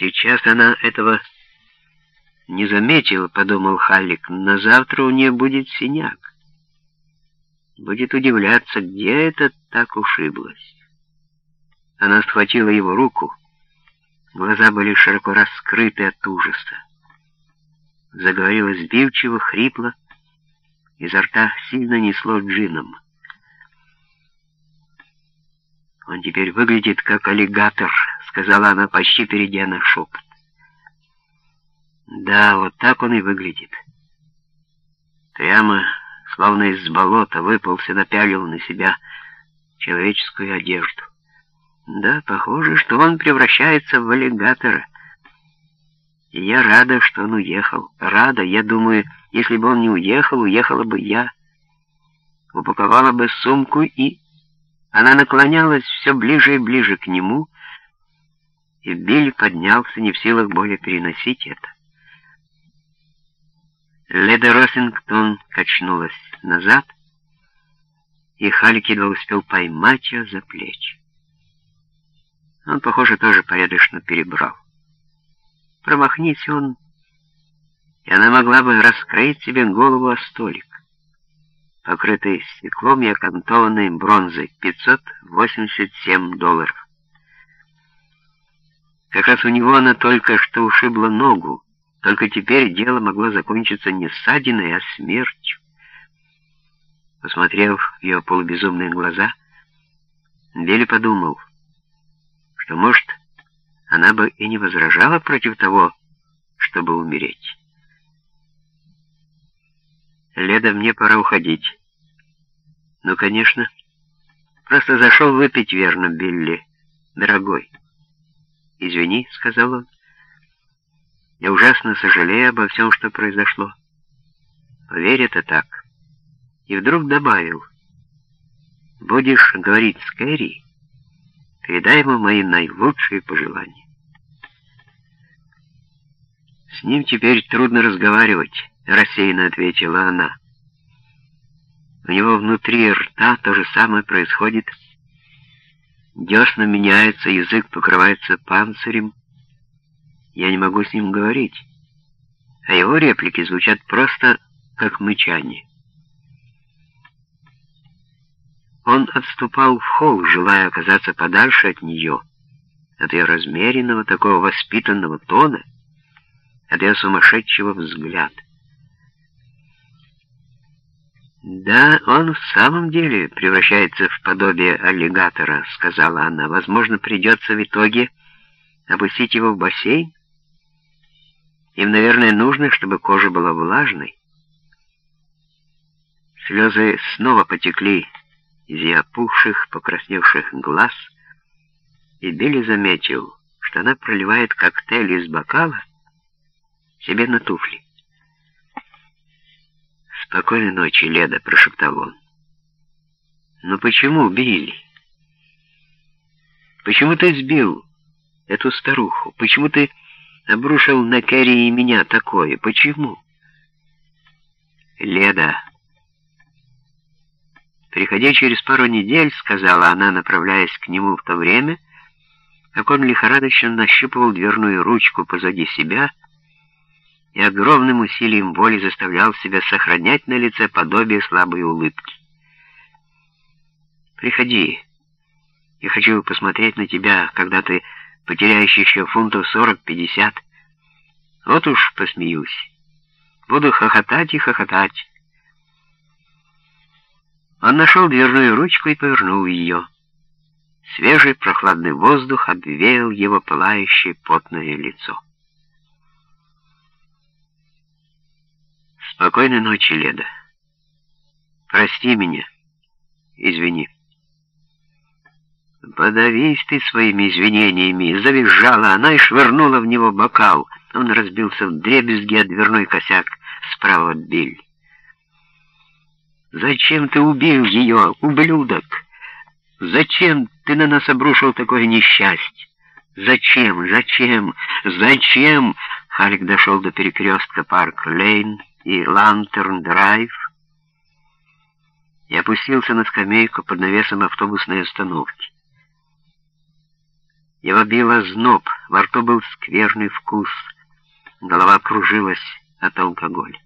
Сейчас она этого не заметила, подумал Халик, но завтра у нее будет синяк. Будет удивляться, где это так ушиблось. Она схватила его руку, глаза были широко раскрыты от ужаса. Заговорила сбивчиво, хрипло, изо рта сильно несло джином. «Он теперь выглядит как аллигатор», — сказала она, почти перейдя на шепот. «Да, вот так он и выглядит. Прямо, словно из болота, выпался, напялил на себя человеческую одежду. Да, похоже, что он превращается в аллигатора. И я рада, что он уехал. Рада, я думаю, если бы он не уехал, уехала бы я. Упаковала бы сумку и... Она наклонялась все ближе и ближе к нему, и Билли поднялся, не в силах более переносить это. Леда Росингтон качнулась назад, и Халик едва успел поймать ее за плечи. Он, похоже, тоже порядочно перебрал. Промахнись он, и она могла бы раскроить себе голову о столик, покрытый стеклом и окантованной бронзой, 587 долларов. Как раз у него она только что ушибла ногу, только теперь дело могло закончиться не ссадиной, а смертью. Посмотрев в ее полубезумные глаза, Билли подумал, что, может, она бы и не возражала против того, чтобы умереть. «Леда, мне пора уходить». «Ну, конечно. Просто зашел выпить, верно, Билли, дорогой». «Извини», — сказал он. «Я ужасно сожалею обо всем, что произошло. Поверь, это так». И вдруг добавил. «Будешь говорить с Кэрри, передай ему мои наилучшие пожелания». «С ним теперь трудно разговаривать», — рассеянно ответила она. «У него внутри рта то же самое происходит, — Десна меняется, язык покрывается панцирем. Я не могу с ним говорить, а его реплики звучат просто как мычание. Он отступал в холл, желая оказаться подальше от нее, от ее размеренного, такого воспитанного тона, от ее сумасшедшего взгляда. «Да, он в самом деле превращается в подобие аллигатора», — сказала она. «Возможно, придется в итоге опустить его в бассейн. Им, наверное, нужно, чтобы кожа была влажной». Слезы снова потекли из ее опухших, покрасневших глаз, и Билли заметил, что она проливает коктейль из бокала себе на туфли. «Спокойной ночи, Леда», — прошептал он. «Но почему, Билли? Почему ты сбил эту старуху? Почему ты обрушил на Кэрри и меня такое? Почему?» «Леда...» «Приходи через пару недель», — сказала она, направляясь к нему в то время, как он лихорадочно нащупывал дверную ручку позади себя и огромным усилием воли заставлял себя сохранять на лице подобие слабой улыбки. «Приходи. Я хочу посмотреть на тебя, когда ты потеряешь еще фунтов сорок-пятьдесят. Вот уж посмеюсь. Буду хохотать и хохотать». Он нашел дверную ручку и повернул ее. Свежий прохладный воздух обвеял его пылающее потное лицо. Спокойной ночи, Леда. Прости меня. Извини. Подавись ты своими извинениями, завизжала она и швырнула в него бокал. Он разбился в дребезги от дверной косяк справа от Билли. «Зачем ты убил ее, ублюдок? Зачем ты на нас обрушил такое несчастье? Зачем, зачем, зачем?» Халик дошел до перекрестка Парк-Лейн, и Лантерн-драйв и опустился на скамейку под навесом автобусной остановки. Его бил озноб, во рту был скверный вкус, голова кружилась от алкоголя.